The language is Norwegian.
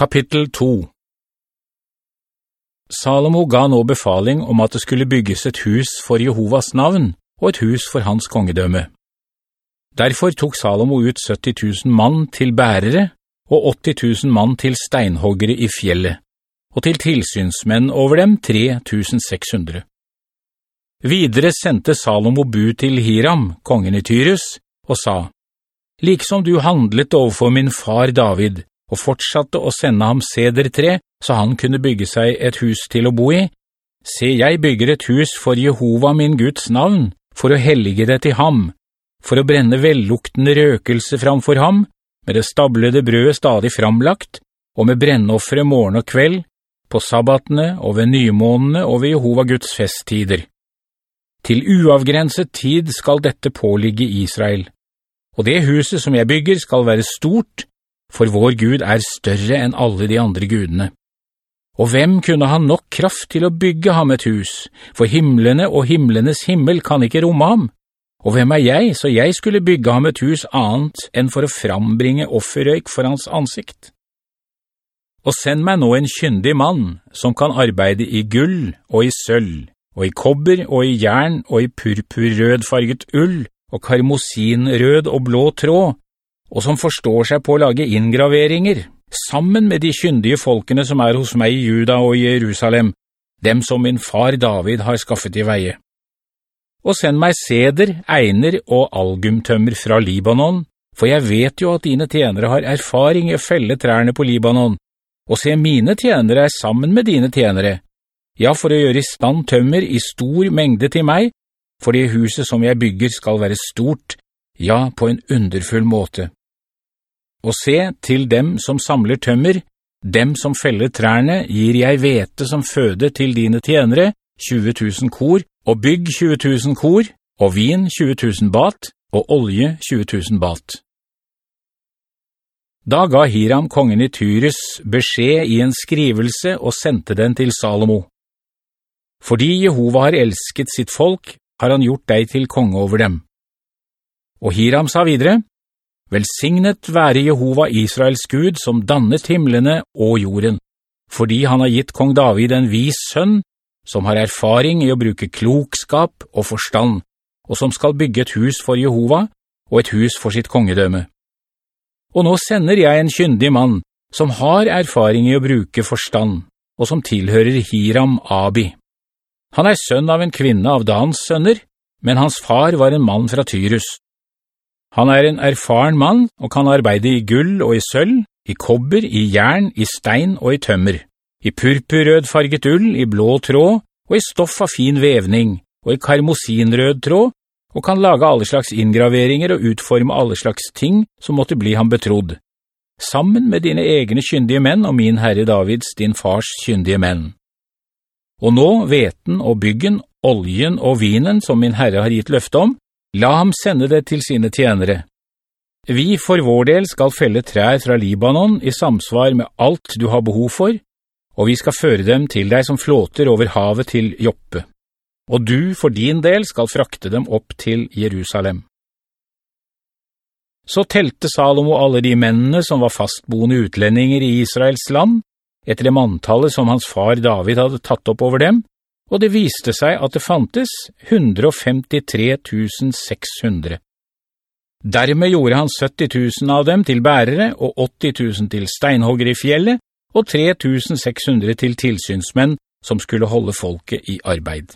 Kapittel 2 Salomo ga nå befaling om at det skulle bygges et hus for Jehovas navn og et hus for hans kongedømme. Derfor tok Salomo ut 70 000 mann til bærere og 80 000 mann til steinhoggere i fjellet, og til tilsynsmenn over dem 3600. Videre sendte Salomo bu til Hiram, kongen i Tyrus, og sa, «Liksom du handlet overfor min far David, og fortsatte å sende ham sedertre, så han kunne bygge seg et hus til å bo i. Se, jeg bygger et hus for Jehova min Guds navn, for å hellige det til ham, for å brenne velluktende røkelse framfor ham, med det stablede brødet stadig framlagt, og med brennoffere morgen og kveld, på sabbatene og ved nymånene og ved Jehova Guds festtider. Til uavgrenset tid skal dette påligge Israel. Og det huset som jeg bygger skal være stort, for vår Gud er større enn alle de andre gudene. Og hvem kunne ha nok kraft til å bygge ham et hus? For himmelene og himmelenes himmel kan ikke romme ham. Og hvem er jeg, så jeg skulle bygge ham et hus annet enn for å frambringe offerrøyk for hans ansikt? Og send meg nå en kyndig mann, som kan arbeide i gull og i sølv, og i kobber og i jern og i purpurrødfarget ull, og karmosinrød og blå tråd, og som forstår seg på å lage inngraveringer, sammen med de kyndige folkene som er hos meg i Juda og i Jerusalem, dem som min far David har skaffet i veie. Og send meg seder, einer og algumtømmer fra Libanon, for jeg vet jo at dine tjenere har erfaring i å felle trærne på Libanon, og se mine tjenere er sammen med dine tjenere, ja, for å gjøre i stand tømmer i stor mengde til meg, for det huset som jeg bygger skal være stort, ja, på en underfull måte. Og se, til dem som samler tømmer, dem som feller trærne, gir jeg vete som føde til dine tjenere, 20 000 kor, og bygg 20 000 kor, og vin 20 000 bat, og olje 20 000 bat. Da ga Hiram kongen i Tyrus beskjed i en skrivelse og sendte den til Salomo. Fordi Jehova har elsket sitt folk, har han gjort deg til konge over dem. Og Hiram sa videre, Velsignet være Jehova Israels Gud som dannet himmelene og jorden, fordi han har gitt kong David en vis sønn, som har erfaring i å bruke klokskap og forstand, og som skal bygge et hus for Jehova og et hus for sitt kongedømme. Og nå sender jeg en kyndig mann, som har erfaring i å bruke forstand, og som tilhører Hiram Abi. Han er sønn av en kvinne av Dans sønner, men hans far var en mann fra Tyrus. Han er en erfaren mann og kan arbeide i gull og i sølv, i kobber, i jern, i stein og i tømmer, i purpurrød farget ull, i blå tråd, og i stoff av fin vevning, og i karmosinrød tråd, og kan lage alle slags inngraveringer og utforme alle slags ting som måtte bli ham betrodd, sammen med dine egne kyndige menn og min herre Davids, din fars kyndige menn. Og nå veten og byggen, oljen og vinen som min herre har gitt løfte om, La ham sende det til sine tjenere. Vi for vår del skal felle trær fra Libanon i samsvar med alt du har behov for, og vi skal føre dem til deg som flåter over havet til Joppe. Og du for din del skal frakte dem opp til Jerusalem. Så telte Salomo alle de mennene som var fastboende utlendinger i Israels land, etter det manntallet som hans far David hadde tatt opp over dem, og det viste seg at det fantes 153 600. Dermed gjorde han 70 000 av dem til bærere og 80 000 til steinhogger i fjellet, og 3 600 til tilsynsmenn som skulle holde folket i arbeid.